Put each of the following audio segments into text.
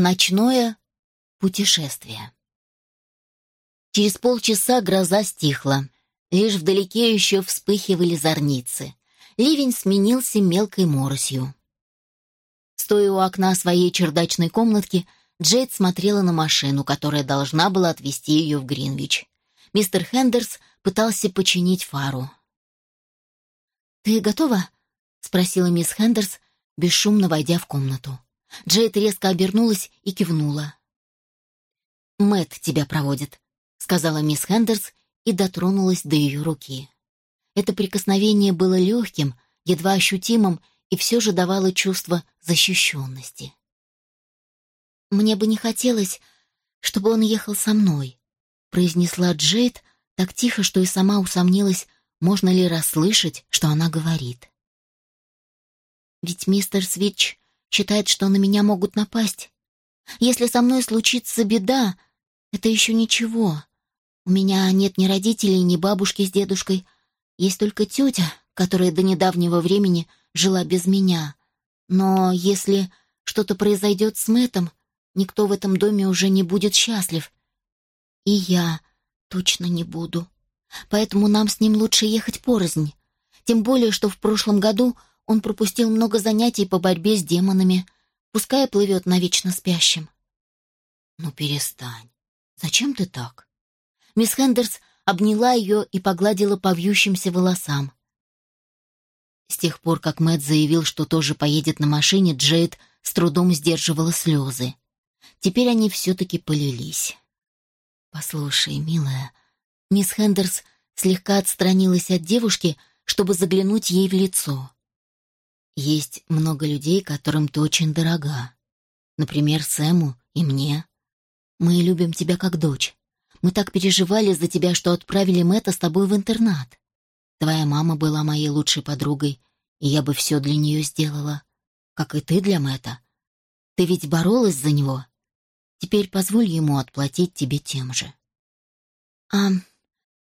Ночное путешествие. Через полчаса гроза стихла. Лишь вдалеке еще вспыхивали зорницы. Ливень сменился мелкой моросью. Стоя у окна своей чердачной комнатки, Джейд смотрела на машину, которая должна была отвезти ее в Гринвич. Мистер Хендерс пытался починить фару. «Ты готова?» — спросила мисс Хендерс, бесшумно войдя в комнату. Джейд резко обернулась и кивнула. Мэт тебя проводит», — сказала мисс Хендерс и дотронулась до ее руки. Это прикосновение было легким, едва ощутимым и все же давало чувство защищенности. «Мне бы не хотелось, чтобы он ехал со мной», — произнесла Джейд так тихо, что и сама усомнилась, можно ли расслышать, что она говорит. «Ведь мистер Свитч считает, что на меня могут напасть. Если со мной случится беда, это еще ничего. У меня нет ни родителей, ни бабушки с дедушкой. Есть только тетя, которая до недавнего времени жила без меня. Но если что-то произойдет с Мэтом, никто в этом доме уже не будет счастлив. И я точно не буду. Поэтому нам с ним лучше ехать порознь. Тем более, что в прошлом году он пропустил много занятий по борьбе с демонами. Пускай плывет навечно спящим. Ну, перестань. Зачем ты так? Мисс Хендерс обняла ее и погладила по вьющимся волосам. С тех пор, как Мэтт заявил, что тоже поедет на машине, Джейд с трудом сдерживала слезы. Теперь они все-таки полились. «Послушай, милая...» Мисс Хендерс слегка отстранилась от девушки, чтобы заглянуть ей в лицо. Есть много людей, которым ты очень дорога. Например, Сэму и мне. Мы любим тебя как дочь. Мы так переживали за тебя, что отправили Мэтта с тобой в интернат. Твоя мама была моей лучшей подругой, и я бы все для нее сделала. Как и ты для Мэтта. Ты ведь боролась за него. Теперь позволь ему отплатить тебе тем же. «А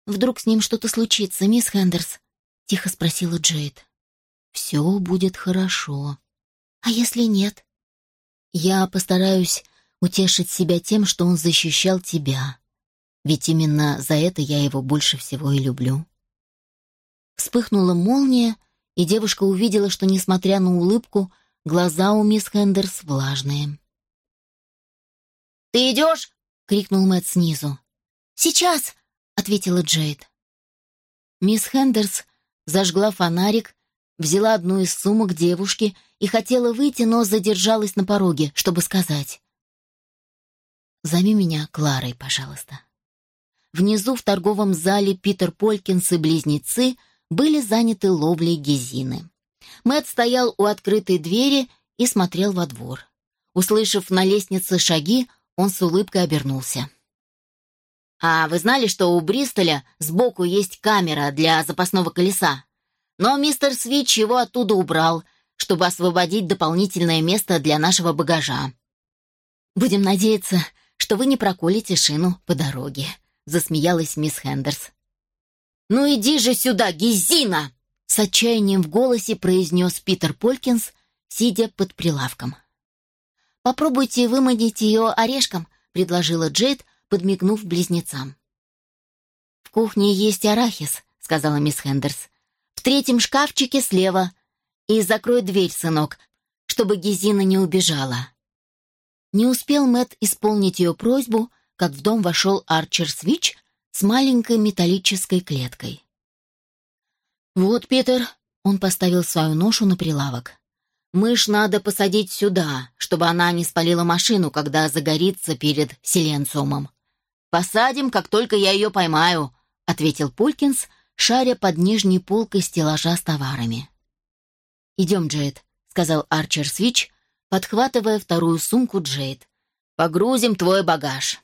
вдруг с ним что-то случится, мисс Хендерс?» — тихо спросила Джейд. Все будет хорошо. А если нет? Я постараюсь утешить себя тем, что он защищал тебя. Ведь именно за это я его больше всего и люблю. Вспыхнула молния, и девушка увидела, что, несмотря на улыбку, глаза у мисс Хендерс влажные. «Ты идешь?» — крикнул Мэтт снизу. «Сейчас!» — ответила Джейд. Мисс Хендерс зажгла фонарик взяла одну из сумок девушки и хотела выйти, но задержалась на пороге, чтобы сказать. «Зови меня Кларой, пожалуйста». Внизу в торговом зале Питер Полькинс и близнецы были заняты ловлей гезины. Мэтт стоял у открытой двери и смотрел во двор. Услышав на лестнице шаги, он с улыбкой обернулся. «А вы знали, что у Бристоля сбоку есть камера для запасного колеса?» Но мистер Свич его оттуда убрал, чтобы освободить дополнительное место для нашего багажа. «Будем надеяться, что вы не проколите шину по дороге», — засмеялась мисс Хендерс. «Ну иди же сюда, Гизина!» — с отчаянием в голосе произнес Питер Полькинс, сидя под прилавком. «Попробуйте выманить ее орешком», — предложила Джейд, подмигнув близнецам. «В кухне есть арахис», — сказала мисс Хендерс. В третьем шкафчике слева. И закрой дверь, сынок, чтобы Гизина не убежала. Не успел Мэт исполнить ее просьбу, как в дом вошел Арчер Свич с маленькой металлической клеткой. «Вот, Питер», — он поставил свою ношу на прилавок. «Мышь надо посадить сюда, чтобы она не спалила машину, когда загорится перед селенциумом». «Посадим, как только я ее поймаю», — ответил Пулькинс, — шаря под нижней полкой стеллажа с товарами. «Идем, Джейд», — сказал Арчер Свич, подхватывая вторую сумку Джейд. «Погрузим твой багаж».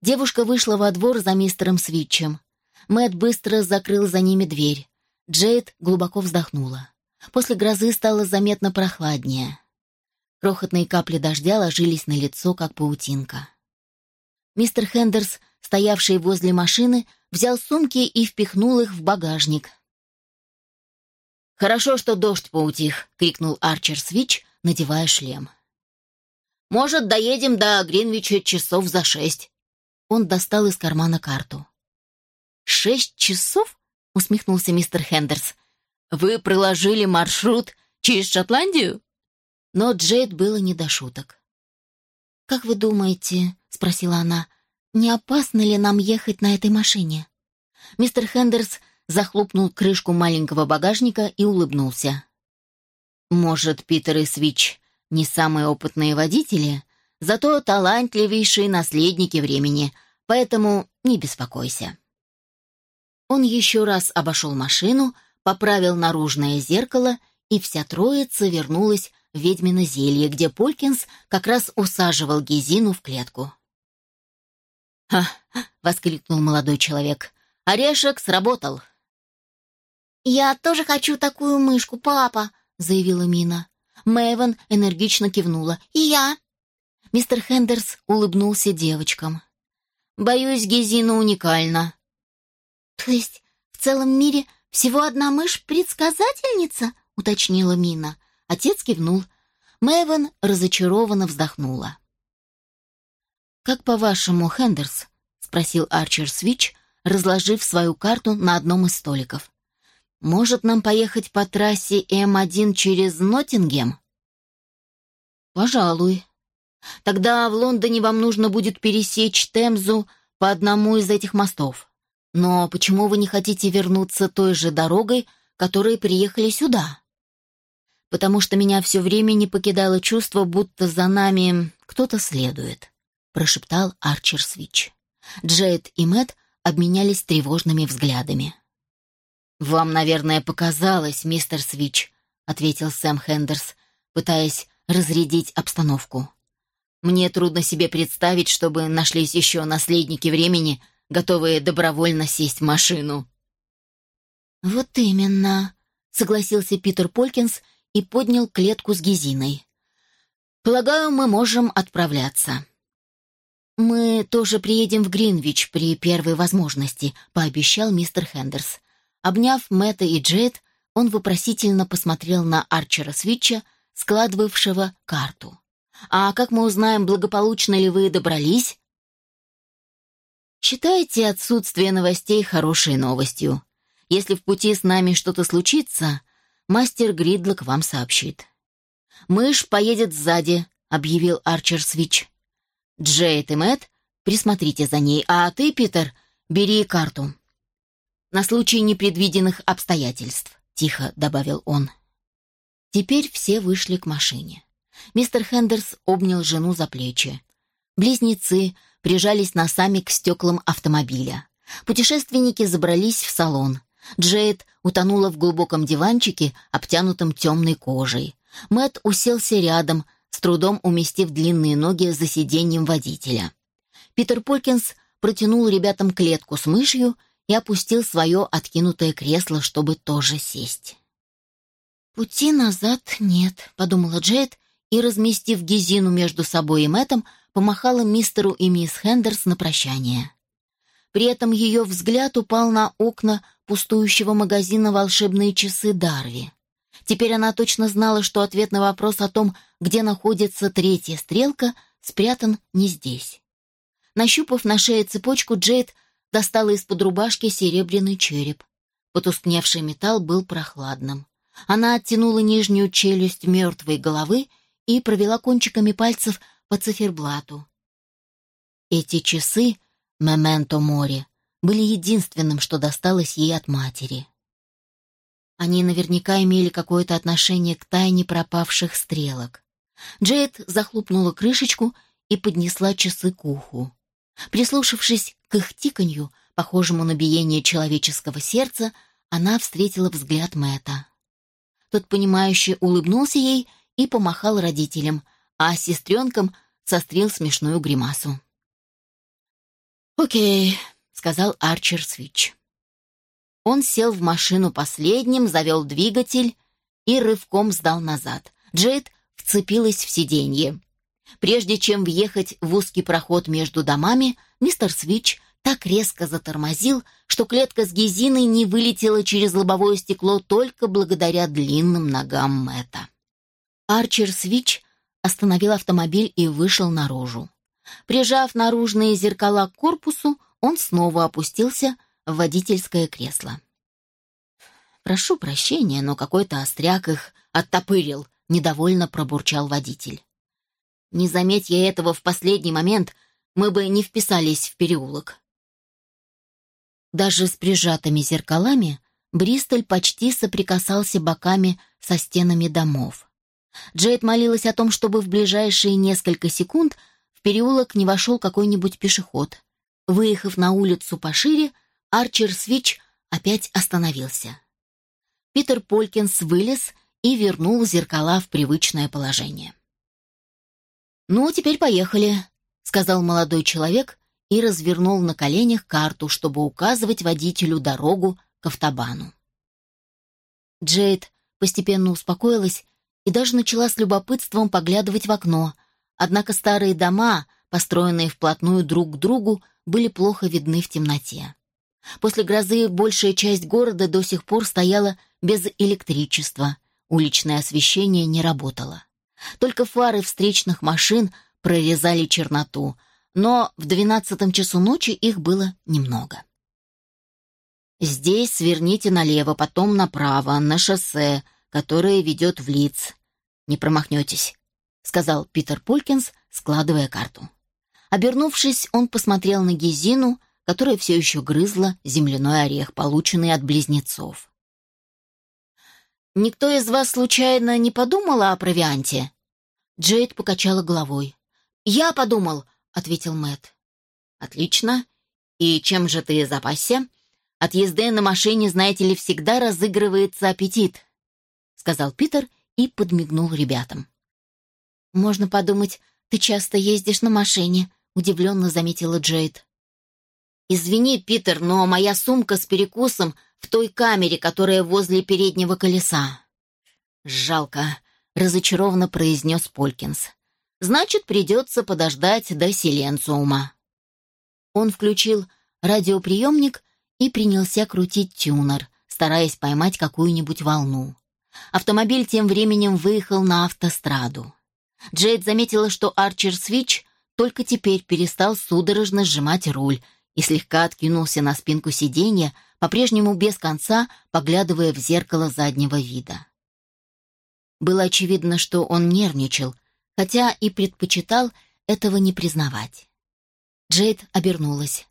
Девушка вышла во двор за мистером Свитчем. Мэт быстро закрыл за ними дверь. Джейд глубоко вздохнула. После грозы стало заметно прохладнее. Крохотные капли дождя ложились на лицо, как паутинка. Мистер Хендерс, стоявший возле машины, взял сумки и впихнул их в багажник. «Хорошо, что дождь поутих», — крикнул Арчер Свич, надевая шлем. Может, доедем до Гринвича часов за шесть». Он достал из кармана карту. «Шесть часов?» — усмехнулся мистер Хендерс. «Вы проложили маршрут через Шотландию?» Но Джейд было не до шуток. «Как вы думаете, — спросила она, — не опасно ли нам ехать на этой машине?» Мистер Хендерс захлопнул крышку маленького багажника и улыбнулся. «Может, Питер и Свич не самые опытные водители, зато талантливейшие наследники времени, поэтому не беспокойся». Он еще раз обошел машину, поправил наружное зеркало, и вся троица вернулась в ведьмино зелье, где Полькинс как раз усаживал Гезину в клетку. «Ха!» — воскликнул молодой человек. «Орешек сработал!» «Я тоже хочу такую мышку, папа!» — заявила Мина. Мэйвен энергично кивнула. «И я!» Мистер Хендерс улыбнулся девочкам. «Боюсь, Гезина уникальна». «То есть в целом мире всего одна мышь-предсказательница?» — уточнила Мина. Отец кивнул. Мэйвен разочарованно вздохнула. «Как по-вашему, Хендерс?» — спросил Арчер Свич, разложив свою карту на одном из столиков. Может, нам поехать по трассе М1 через Ноттингем? Пожалуй. Тогда в Лондоне вам нужно будет пересечь Темзу по одному из этих мостов. Но почему вы не хотите вернуться той же дорогой, которой приехали сюда? Потому что меня все время не покидало чувство, будто за нами кто-то следует, прошептал Арчер Свич. Джейд и Мэт обменялись тревожными взглядами. «Вам, наверное, показалось, мистер Свич», — ответил Сэм Хендерс, пытаясь разрядить обстановку. «Мне трудно себе представить, чтобы нашлись еще наследники времени, готовые добровольно сесть в машину». «Вот именно», — согласился Питер Полькинс и поднял клетку с Гезиной. «Полагаю, мы можем отправляться». «Мы тоже приедем в Гринвич при первой возможности», — пообещал мистер Хендерс. Обняв Мэтта и Джейд, он вопросительно посмотрел на Арчера Свитча, складывавшего карту. «А как мы узнаем, благополучно ли вы добрались?» «Считайте отсутствие новостей хорошей новостью. Если в пути с нами что-то случится, мастер Гридлок вам сообщит». «Мышь поедет сзади», — объявил Арчер Свич. «Джейд и Мэтт, присмотрите за ней, а ты, Питер, бери карту» на случай непредвиденных обстоятельств», — тихо добавил он. Теперь все вышли к машине. Мистер Хендерс обнял жену за плечи. Близнецы прижались носами к стеклам автомобиля. Путешественники забрались в салон. Джейд утонула в глубоком диванчике, обтянутом темной кожей. Мэт уселся рядом, с трудом уместив длинные ноги за сиденьем водителя. Питер Полькинс протянул ребятам клетку с мышью и опустил свое откинутое кресло, чтобы тоже сесть. «Пути назад нет», — подумала Джейд, и, разместив Гизину между собой и Мэттом, помахала мистеру и мисс Хендерс на прощание. При этом ее взгляд упал на окна пустующего магазина «Волшебные часы Дарви». Теперь она точно знала, что ответ на вопрос о том, где находится третья стрелка, спрятан не здесь. Нащупав на шее цепочку, Джейд достала из-под рубашки серебряный череп. Потускневший металл был прохладным. Она оттянула нижнюю челюсть мертвой головы и провела кончиками пальцев по циферблату. Эти часы, мементо море, были единственным, что досталось ей от матери. Они наверняка имели какое-то отношение к тайне пропавших стрелок. Джейд захлопнула крышечку и поднесла часы к уху. Прислушавшись к их тиканью, похожему на биение человеческого сердца, она встретила взгляд Мэтта. Тот, понимающе улыбнулся ей и помахал родителям, а сестренкам сострил смешную гримасу. «Окей», — сказал Арчер Свич. Он сел в машину последним, завел двигатель и рывком сдал назад. Джейд вцепилась в сиденье. Прежде чем въехать в узкий проход между домами, мистер Свич так резко затормозил, что клетка с Гезиной не вылетела через лобовое стекло только благодаря длинным ногам Мэтта. Арчер Свич остановил автомобиль и вышел наружу. Прижав наружные зеркала к корпусу, он снова опустился в водительское кресло. «Прошу прощения, но какой-то остряк их оттопырил», — недовольно пробурчал водитель. «Не заметь я этого в последний момент, мы бы не вписались в переулок». Даже с прижатыми зеркалами Бристоль почти соприкасался боками со стенами домов. Джейд молилась о том, чтобы в ближайшие несколько секунд в переулок не вошел какой-нибудь пешеход. Выехав на улицу пошире, Арчер Свич опять остановился. Питер Полькинс вылез и вернул зеркала в привычное положение. «Ну, теперь поехали», — сказал молодой человек и развернул на коленях карту, чтобы указывать водителю дорогу к автобану. Джейд постепенно успокоилась и даже начала с любопытством поглядывать в окно, однако старые дома, построенные вплотную друг к другу, были плохо видны в темноте. После грозы большая часть города до сих пор стояла без электричества, уличное освещение не работало. Только фары встречных машин прорезали черноту, но в двенадцатом часу ночи их было немного. Здесь сверните налево, потом направо, на шоссе, которое ведет в Лиц. Не промахнетесь», — сказал Питер Полькинс, складывая карту. Обернувшись, он посмотрел на Гезину, которая все еще грызла земляной орех, полученный от близнецов. «Никто из вас случайно не подумала о провианте?» Джейд покачала головой. «Я подумал», — ответил Мэт. «Отлично. И чем же ты запасся?» От езды на машине, знаете ли, всегда разыгрывается аппетит», — сказал Питер и подмигнул ребятам. «Можно подумать, ты часто ездишь на машине», — удивленно заметила Джейд. «Извини, Питер, но моя сумка с перекусом в той камере, которая возле переднего колеса». «Жалко», — разочарованно произнес Полькинс. «Значит, придется подождать до Селенциума». Он включил радиоприемник и принялся крутить тюнер, стараясь поймать какую-нибудь волну. Автомобиль тем временем выехал на автостраду. Джейд заметила, что Арчер Свич только теперь перестал судорожно сжимать руль и слегка откинулся на спинку сиденья, по-прежнему без конца поглядывая в зеркало заднего вида. Было очевидно, что он нервничал, хотя и предпочитал этого не признавать. Джейд обернулась.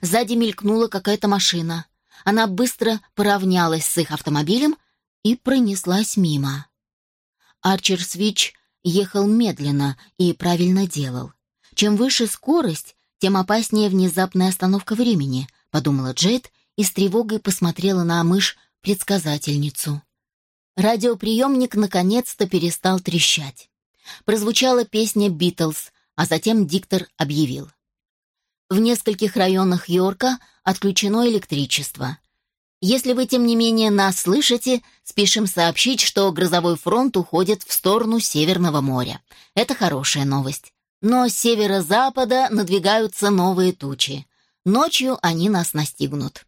Сзади мелькнула какая-то машина. Она быстро поравнялась с их автомобилем и пронеслась мимо. Арчер Свич ехал медленно и правильно делал. Чем выше скорость, тем опаснее внезапная остановка времени, подумала Джейд и с тревогой посмотрела на мышь-предсказательницу. Радиоприемник наконец-то перестал трещать. Прозвучала песня «Битлз», а затем диктор объявил. В нескольких районах Йорка отключено электричество. Если вы, тем не менее, нас слышите, спешим сообщить, что грозовой фронт уходит в сторону Северного моря. Это хорошая новость. Но с северо-запада надвигаются новые тучи. Ночью они нас настигнут.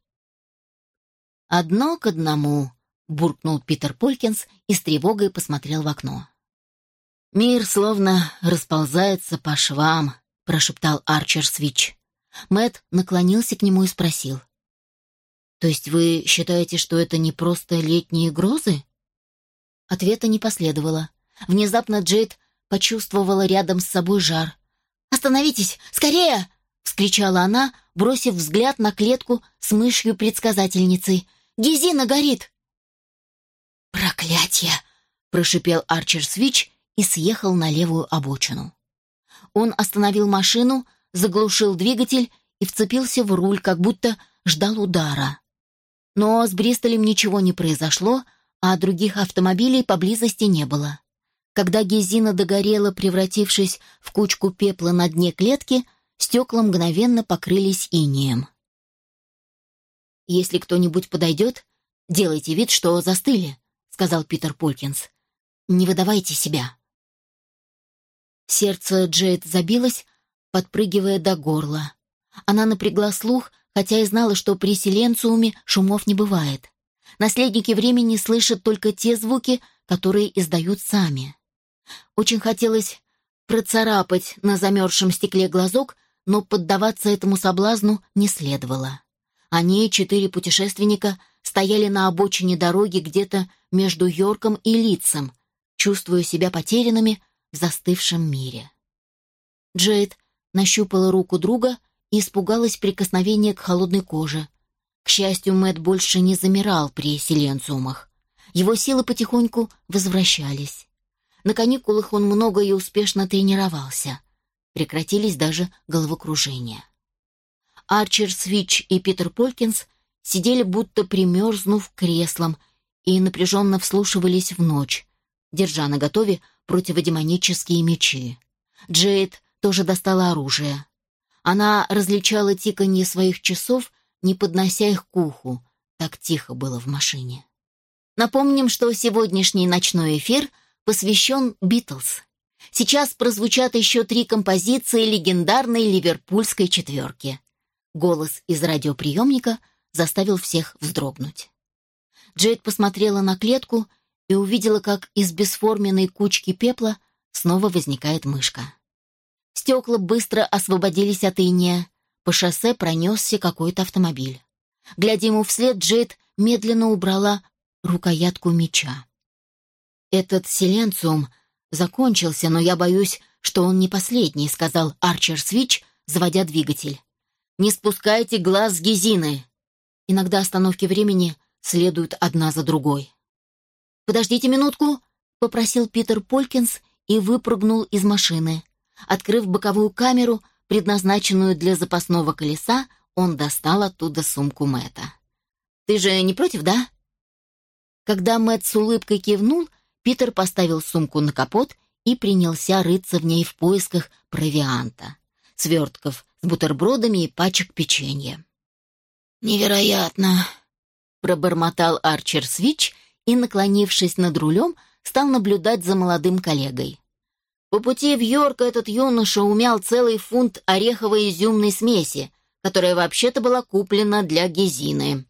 «Одно к одному», — буркнул Питер Полькинс и с тревогой посмотрел в окно. «Мир словно расползается по швам», — прошептал Арчер Свич. Мэт наклонился к нему и спросил. «То есть вы считаете, что это не просто летние грозы?» Ответа не последовало. Внезапно Джейд почувствовала рядом с собой жар. «Остановитесь! Скорее!» — вскричала она, бросив взгляд на клетку с мышью-предсказательницей. «Гизина горит!» «Проклятье!» — прошипел Арчер Свич и съехал на левую обочину. Он остановил машину, заглушил двигатель и вцепился в руль, как будто ждал удара. Но с Бристолем ничего не произошло, а других автомобилей поблизости не было. Когда Гезина догорела, превратившись в кучку пепла на дне клетки, стекла мгновенно покрылись инеем. «Если кто-нибудь подойдет, делайте вид, что застыли», — сказал Питер Полькинс. «Не выдавайте себя». Сердце Джейд забилось, подпрыгивая до горла. Она напрягла слух, хотя и знала, что при Селенциуме шумов не бывает. Наследники времени слышат только те звуки, которые издают сами. Очень хотелось процарапать на замерзшем стекле глазок, но поддаваться этому соблазну не следовало. Они, четыре путешественника, стояли на обочине дороги где-то между Йорком и Лицем, чувствуя себя потерянными в застывшем мире. Джейд нащупала руку друга и испугалась прикосновения к холодной коже. К счастью, Мэт больше не замирал при силенциумах. Его силы потихоньку возвращались. На каникулах он много и успешно тренировался. Прекратились даже головокружения. Арчер Свич и Питер Полкинс сидели будто примерзнув креслом и напряженно вслушивались в ночь, держа наготове противодемонические мечи. Джейд тоже достала оружие. Она различала тиканье своих часов, не поднося их к уху. Так тихо было в машине. Напомним, что сегодняшний ночной эфир посвящен «Битлз». Сейчас прозвучат еще три композиции легендарной ливерпульской четверки. Голос из радиоприемника заставил всех вздрогнуть. Джейд посмотрела на клетку и увидела, как из бесформенной кучки пепла снова возникает мышка. Стекла быстро освободились от иния. По шоссе пронесся какой-то автомобиль. Глядя ему вслед, Джейд медленно убрала рукоятку меча. «Этот силенциум закончился, но я боюсь, что он не последний», — сказал Арчер Свич, заводя двигатель. Не спускайте глаз с Гезины. Иногда остановки времени следуют одна за другой. «Подождите минутку», — попросил Питер Полькинс и выпрыгнул из машины. Открыв боковую камеру, предназначенную для запасного колеса, он достал оттуда сумку Мэтта. «Ты же не против, да?» Когда Мэтт с улыбкой кивнул, Питер поставил сумку на капот и принялся рыться в ней в поисках провианта. Свертков с бутербродами и пачек печенья. «Невероятно!» — пробормотал Арчер Свич и, наклонившись над рулем, стал наблюдать за молодым коллегой. По пути в Йорк этот юноша умял целый фунт ореховой изюмной смеси, которая вообще-то была куплена для Гезины.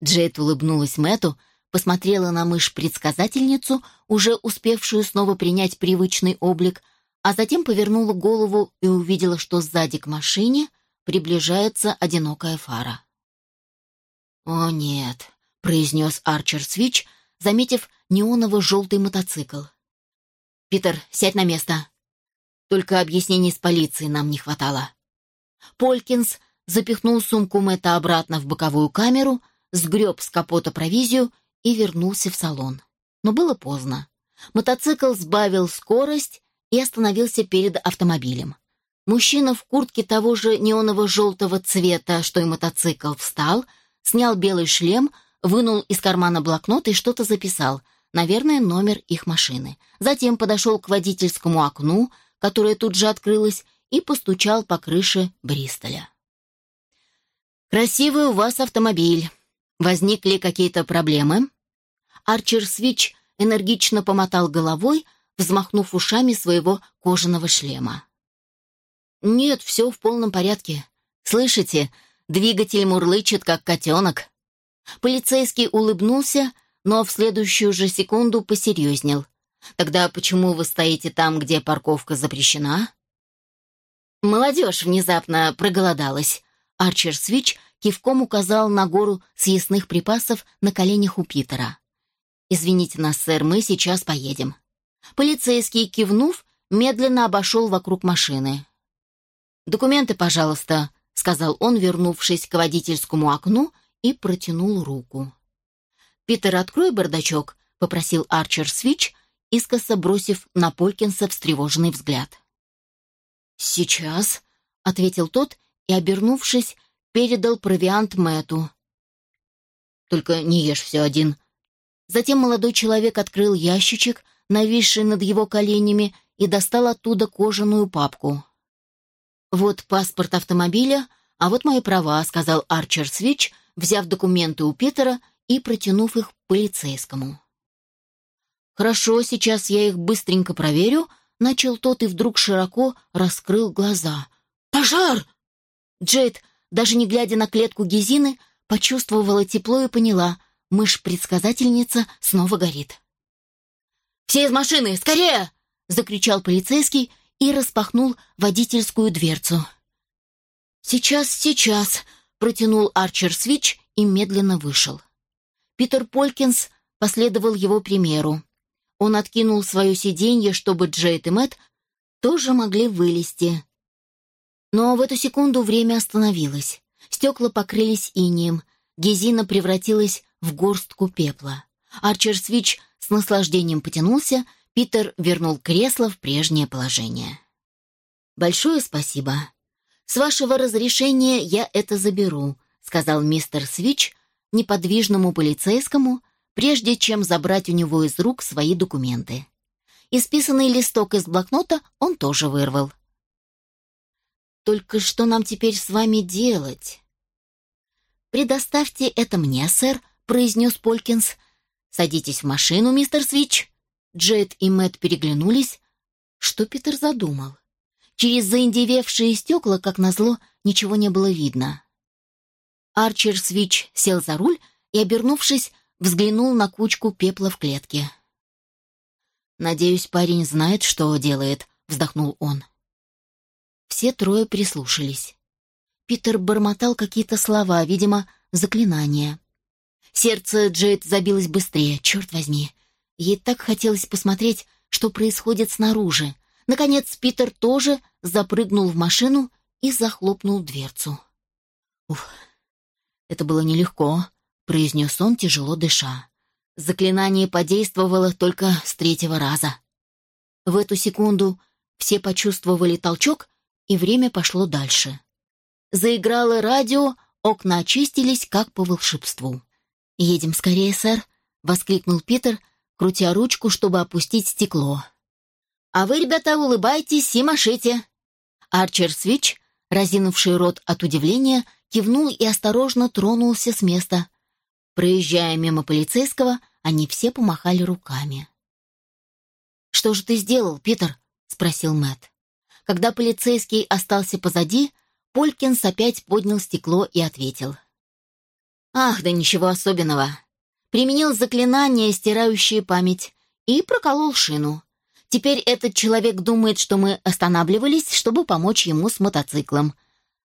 Джейд улыбнулась Мэту, посмотрела на мышь-предсказательницу, уже успевшую снова принять привычный облик, а затем повернула голову и увидела, что сзади к машине приближается одинокая фара. «О, нет», — произнес Арчер Свич, заметив неоново-желтый мотоцикл. «Питер, сядь на место. Только объяснений с полицией нам не хватало». Полькинс запихнул сумку Мэтта обратно в боковую камеру, сгреб с капота провизию и вернулся в салон. Но было поздно. Мотоцикл сбавил скорость и остановился перед автомобилем. Мужчина в куртке того же неоново-желтого цвета, что и мотоцикл, встал, снял белый шлем, вынул из кармана блокнот и что-то записал, наверное, номер их машины. Затем подошел к водительскому окну, которое тут же открылось, и постучал по крыше Бристоля. «Красивый у вас автомобиль. Возникли какие-то проблемы?» Арчер Свич энергично помотал головой, взмахнув ушами своего кожаного шлема. «Нет, все в полном порядке. Слышите, двигатель мурлычет, как котенок». Полицейский улыбнулся, но в следующую же секунду посерьезнел. «Тогда почему вы стоите там, где парковка запрещена?» Молодежь внезапно проголодалась. Арчер Свич кивком указал на гору съестных припасов на коленях у Питера. «Извините нас, сэр, мы сейчас поедем». Полицейский, кивнув, медленно обошел вокруг машины. «Документы, пожалуйста», — сказал он, вернувшись к водительскому окну и протянул руку. «Питер, открой бардачок», — попросил Арчер Свич, искоса бросив на Полькинса встревоженный взгляд. «Сейчас», — ответил тот и, обернувшись, передал провиант Мэту. «Только не ешь все один». Затем молодой человек открыл ящичек, нависший над его коленями, и достал оттуда кожаную папку. «Вот паспорт автомобиля, а вот мои права», — сказал Арчер Свич, взяв документы у Питера и протянув их полицейскому. «Хорошо, сейчас я их быстренько проверю», — начал тот и вдруг широко раскрыл глаза. «Пожар!» Джейд, даже не глядя на клетку Гезины, почувствовала тепло и поняла, мышь-предсказательница снова горит. Все из машины! Скорее!» — закричал полицейский и распахнул водительскую дверцу. «Сейчас, сейчас!» — протянул Арчер Свич и медленно вышел. Питер Полькинс последовал его примеру. Он откинул свое сиденье, чтобы Джейд и Мэтт тоже могли вылезти. Но в эту секунду время остановилось. Стекла покрылись инием. Гезина превратилась в горстку пепла. Арчер Свич с наслаждением потянулся, Питер вернул кресло в прежнее положение. «Большое спасибо. С вашего разрешения я это заберу», сказал мистер Свич неподвижному полицейскому, прежде чем забрать у него из рук свои документы. Исписанный листок из блокнота он тоже вырвал. «Только что нам теперь с вами делать?» «Предоставьте это мне, сэр», — произнес Полькинс. «Садитесь в машину, мистер Свич». Джет и Мэтт переглянулись. Что Питер задумал? Через заиндевевшие стекла, как назло, ничего не было видно. Арчер Свич сел за руль и, обернувшись, взглянул на кучку пепла в клетке. «Надеюсь, парень знает, что делает», — вздохнул он. Все трое прислушались. Питер бормотал какие-то слова, видимо, заклинания. Сердце Джейд забилось быстрее, черт возьми. Ей так хотелось посмотреть, что происходит снаружи. Наконец Питер тоже запрыгнул в машину и захлопнул дверцу. «Уф, это было нелегко», — произнес он, тяжело дыша. Заклинание подействовало только с третьего раза. В эту секунду все почувствовали толчок, и время пошло дальше. Заиграло радио, окна очистились, как по волшебству. «Едем скорее, сэр», — воскликнул Питер, крутя ручку, чтобы опустить стекло. «А вы, ребята, улыбайтесь и машите!» Арчер Свич, разинувший рот от удивления, кивнул и осторожно тронулся с места. Проезжая мимо полицейского, они все помахали руками. «Что же ты сделал, Питер?» — спросил Мэтт. Когда полицейский остался позади, Полькинс опять поднял стекло и ответил. «Ах, да ничего особенного. Применил заклинание, стирающее память, и проколол шину. Теперь этот человек думает, что мы останавливались, чтобы помочь ему с мотоциклом.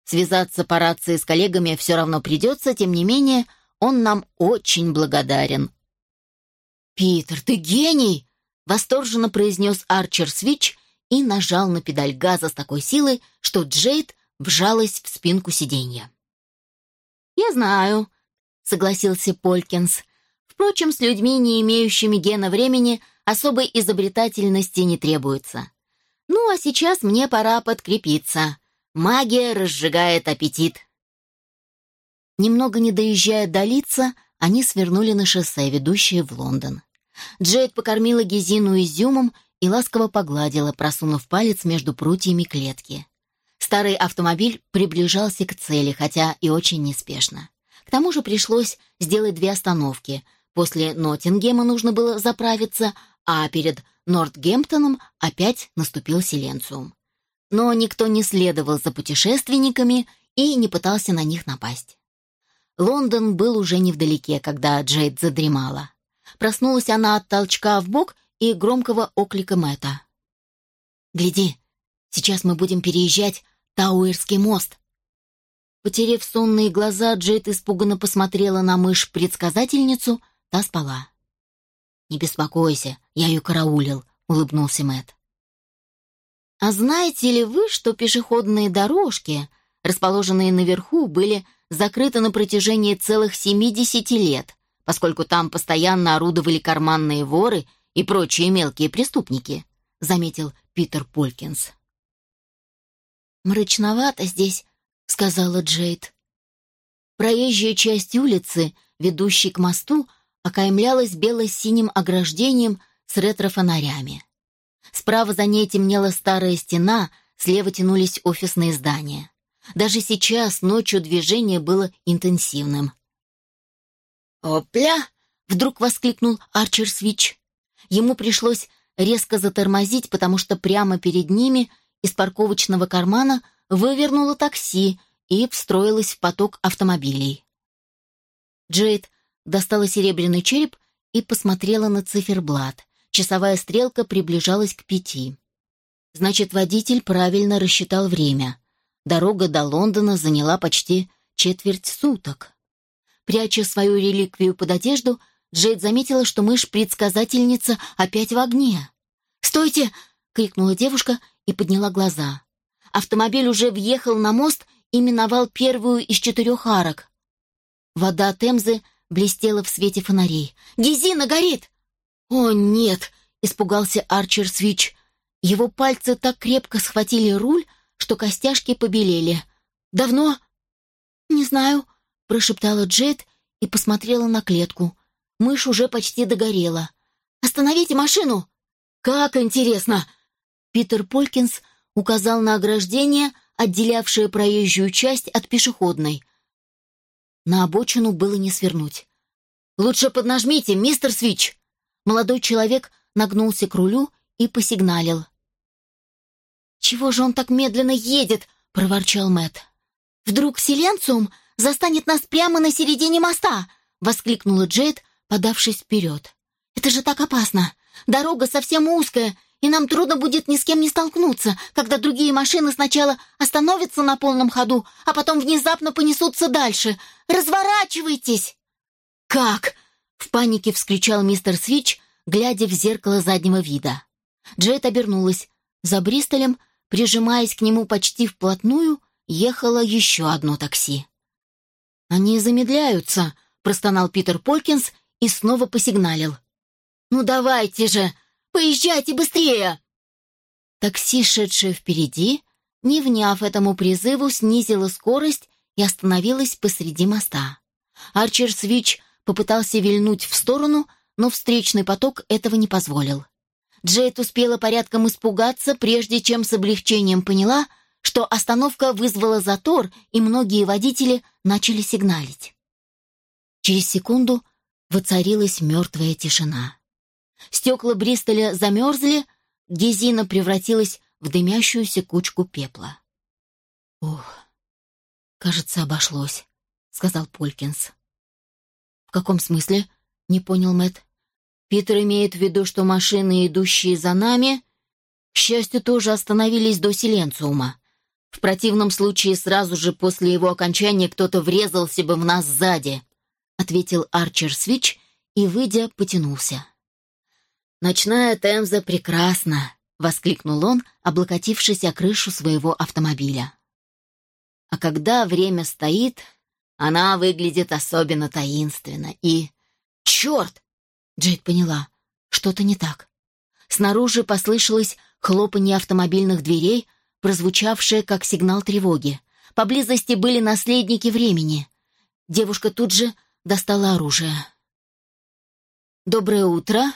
Связаться по рации с коллегами все равно придется, тем не менее, он нам очень благодарен». «Питер, ты гений!» — восторженно произнес Арчер Свич и нажал на педаль газа с такой силой, что Джейд вжалась в спинку сиденья. «Я знаю», — согласился Полькинс. «Впрочем, с людьми, не имеющими гена времени, особой изобретательности не требуется. Ну, а сейчас мне пора подкрепиться. Магия разжигает аппетит». Немного не доезжая до лица, они свернули на шоссе, ведущее в Лондон. Джейд покормила Гезину изюмом и ласково погладила, просунув палец между прутьями клетки. Старый автомобиль приближался к цели, хотя и очень неспешно. К тому же пришлось сделать две остановки. После Ноттингема нужно было заправиться, а перед Нортгемптоном опять наступил Силенциум. Но никто не следовал за путешественниками и не пытался на них напасть. Лондон был уже невдалеке, когда Джейд задремала. Проснулась она от толчка в бок и громкого оклика Мэтта. «Гляди, сейчас мы будем переезжать Тауэрский мост». Потерев сонные глаза, Джейд испуганно посмотрела на мышь-предсказательницу, та спала. «Не беспокойся, я ее караулил», — улыбнулся Мэтт. «А знаете ли вы, что пешеходные дорожки, расположенные наверху, были закрыты на протяжении целых 70 лет, поскольку там постоянно орудовали карманные воры и прочие мелкие преступники», — заметил Питер Полькинс. «Мрачновато здесь», — сказала Джейд. Проезжая часть улицы, ведущей к мосту, окаймлялась бело-синим ограждением с ретро-фонарями. Справа за ней темнела старая стена, слева тянулись офисные здания. Даже сейчас ночью движение было интенсивным. «Опля!» — вдруг воскликнул Арчер Свич. Ему пришлось резко затормозить, потому что прямо перед ними из парковочного кармана вывернуло такси и встроилось в поток автомобилей. Джейд достала серебряный череп и посмотрела на циферблат. Часовая стрелка приближалась к пяти. Значит, водитель правильно рассчитал время. Дорога до Лондона заняла почти четверть суток. Пряча свою реликвию под одежду, Джейд заметила, что мышь-предсказательница опять в огне. «Стойте!» — крикнула девушка и подняла глаза. Автомобиль уже въехал на мост и миновал первую из четырех арок. Вода Темзы блестела в свете фонарей. «Гизина горит!» «О, нет!» — испугался Арчер Свич. Его пальцы так крепко схватили руль, что костяшки побелели. «Давно?» «Не знаю», — прошептала Джет и посмотрела на клетку. Мышь уже почти догорела. «Остановите машину!» «Как интересно!» Питер Полькинс указал на ограждение, отделявшее проезжую часть от пешеходной. На обочину было не свернуть. «Лучше поднажмите, мистер Свич!» Молодой человек нагнулся к рулю и посигналил. «Чего же он так медленно едет?» — проворчал Мэт. «Вдруг Селенциум застанет нас прямо на середине моста!» — воскликнула Джейд, подавшись вперед. «Это же так опасно! Дорога совсем узкая, и нам трудно будет ни с кем не столкнуться, когда другие машины сначала остановятся на полном ходу, а потом внезапно понесутся дальше. Разворачивайтесь!» «Как?» В панике вскричал мистер Свич, глядя в зеркало заднего вида. Джет обернулась. За Бристолем, прижимаясь к нему почти вплотную, ехало еще одно такси. «Они замедляются», — простонал Питер Полкинс и снова посигналил. «Ну давайте же! Поезжайте быстрее!» Такси, шедшее впереди, не вняв этому призыву, снизило скорость и остановилось посреди моста. Арчер Свич попытался вильнуть в сторону, но встречный поток этого не позволил. Джейд успела порядком испугаться, прежде чем с облегчением поняла, что остановка вызвала затор, и многие водители начали сигналить. Через секунду воцарилась мертвая тишина. Стекла Бристоля замерзли, Гезина превратилась в дымящуюся кучку пепла. «Ох, кажется, обошлось», — сказал Полькинс. «В каком смысле?» — не понял Мэт. «Питер имеет в виду, что машины, идущие за нами, к счастью, тоже остановились до Силенциума. В противном случае сразу же после его окончания кто-то врезался бы в нас сзади», — ответил Арчер Свич и, выйдя, потянулся. «Ночная Темза прекрасна!» — воскликнул он, облокотившись о крышу своего автомобиля. «А когда время стоит, она выглядит особенно таинственно и... Черт! Джейд поняла, что-то не так. Снаружи послышалось хлопанье автомобильных дверей, прозвучавшее как сигнал тревоги. Поблизости были наследники времени. Девушка тут же достала оружие. «Доброе утро!»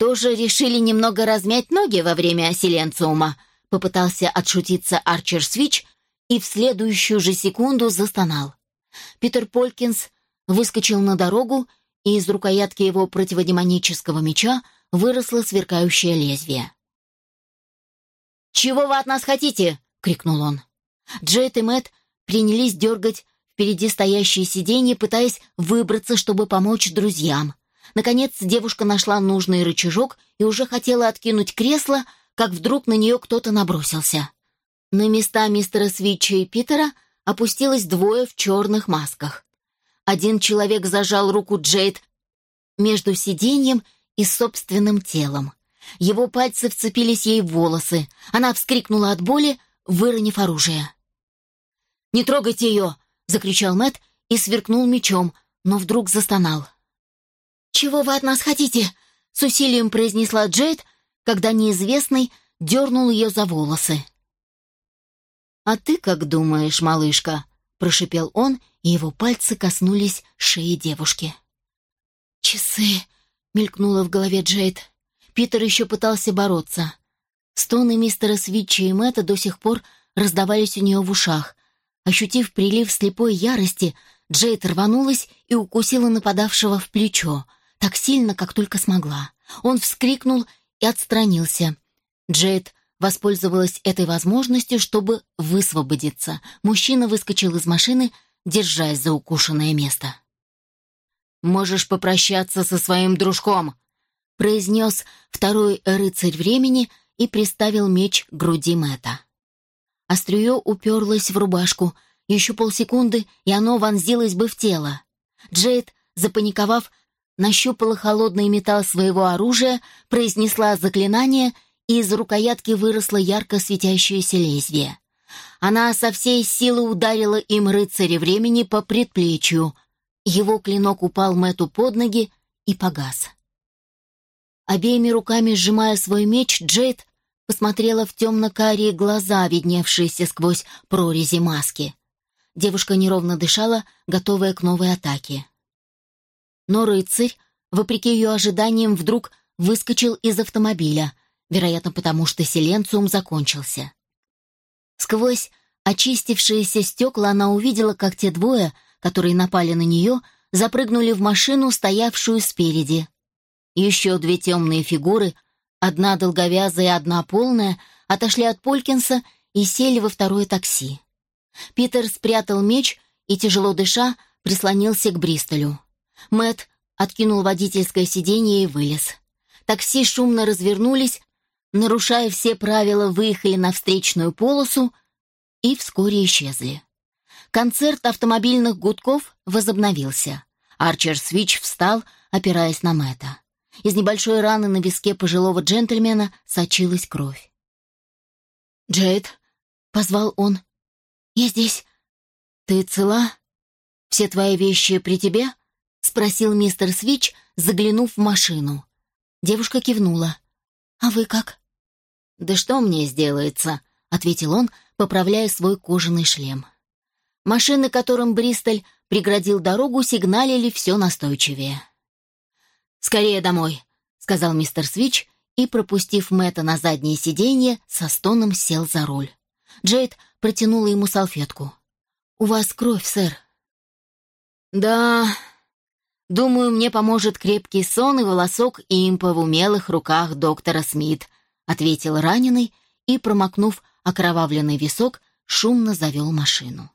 «Тоже решили немного размять ноги во время оселенциума?» Попытался отшутиться Арчер Свич и в следующую же секунду застонал. Питер Полькинс выскочил на дорогу, и из рукоятки его противодемонического меча выросло сверкающее лезвие. «Чего вы от нас хотите?» — крикнул он. Джейд и Мэтт принялись дергать впереди стоящие сиденья, пытаясь выбраться, чтобы помочь друзьям. Наконец девушка нашла нужный рычажок и уже хотела откинуть кресло, как вдруг на нее кто-то набросился. На места мистера Свитча и Питера — опустилось двое в черных масках. Один человек зажал руку Джейд между сиденьем и собственным телом. Его пальцы вцепились ей в волосы. Она вскрикнула от боли, выронив оружие. «Не трогайте ее!» — закричал Мэт и сверкнул мечом, но вдруг застонал. «Чего вы от нас хотите?» — с усилием произнесла Джейд, когда неизвестный дернул ее за волосы. «А ты как думаешь, малышка?» — прошипел он, и его пальцы коснулись шеи девушки. «Часы!» — мелькнуло в голове Джейд. Питер еще пытался бороться. Стоны мистера Свитча и Мэтта до сих пор раздавались у нее в ушах. Ощутив прилив слепой ярости, Джейд рванулась и укусила нападавшего в плечо, так сильно, как только смогла. Он вскрикнул и отстранился. Джейд воспользовалась этой возможностью, чтобы высвободиться. Мужчина выскочил из машины, держась за укушенное место. «Можешь попрощаться со своим дружком!» произнес второй рыцарь времени и приставил меч к груди Мэтта. Острие уперлось в рубашку. Еще полсекунды, и оно вонзилось бы в тело. Джейд, запаниковав, нащупала холодный металл своего оружия, произнесла заклинание, и из рукоятки выросло ярко светящееся лезвие. Она со всей силы ударила им рыцаря времени по предплечью. Его клинок упал Мэту под ноги и погас. Обеими руками сжимая свой меч, Джейд посмотрела в темно-карие глаза, видневшиеся сквозь прорези маски. Девушка неровно дышала, готовая к новой атаке. Но рыцарь, вопреки ее ожиданиям, вдруг выскочил из автомобиля, вероятно, потому что силенциум закончился. Сквозь очистившиеся стекла она увидела, как те двое, которые напали на нее, запрыгнули в машину, стоявшую спереди. Еще две темные фигуры, одна долговязая, одна полная, отошли от Полькинса и сели во второе такси. Питер спрятал меч и, тяжело дыша, прислонился к Бристолю. Мэт откинул водительское сиденье и вылез. Такси шумно развернулись, нарушая все правила, выехали на встречную полосу и вскоре исчезли. Концерт автомобильных гудков возобновился. Арчер Свич встал, опираясь на Мэтта. Из небольшой раны на виске пожилого джентльмена сочилась кровь. «Джейд», — позвал он, — «я здесь. Ты цела? Все твои вещи при тебе?» — спросил мистер Свич, заглянув в машину. Девушка кивнула. «А вы как?» «Да что мне сделается?» — ответил он, поправляя свой кожаный шлем. Машины, которым Бристоль преградил дорогу, сигналили все настойчивее. «Скорее домой», — сказал мистер Свич и, пропустив Мэтта на заднее сиденье, со стоном сел за руль. Джейд протянула ему салфетку. «У вас кровь, сэр». «Да, думаю, мне поможет крепкий сон и волосок импа в умелых руках доктора Смит», ответил раненый и, промокнув окровавленный висок, шумно завел машину.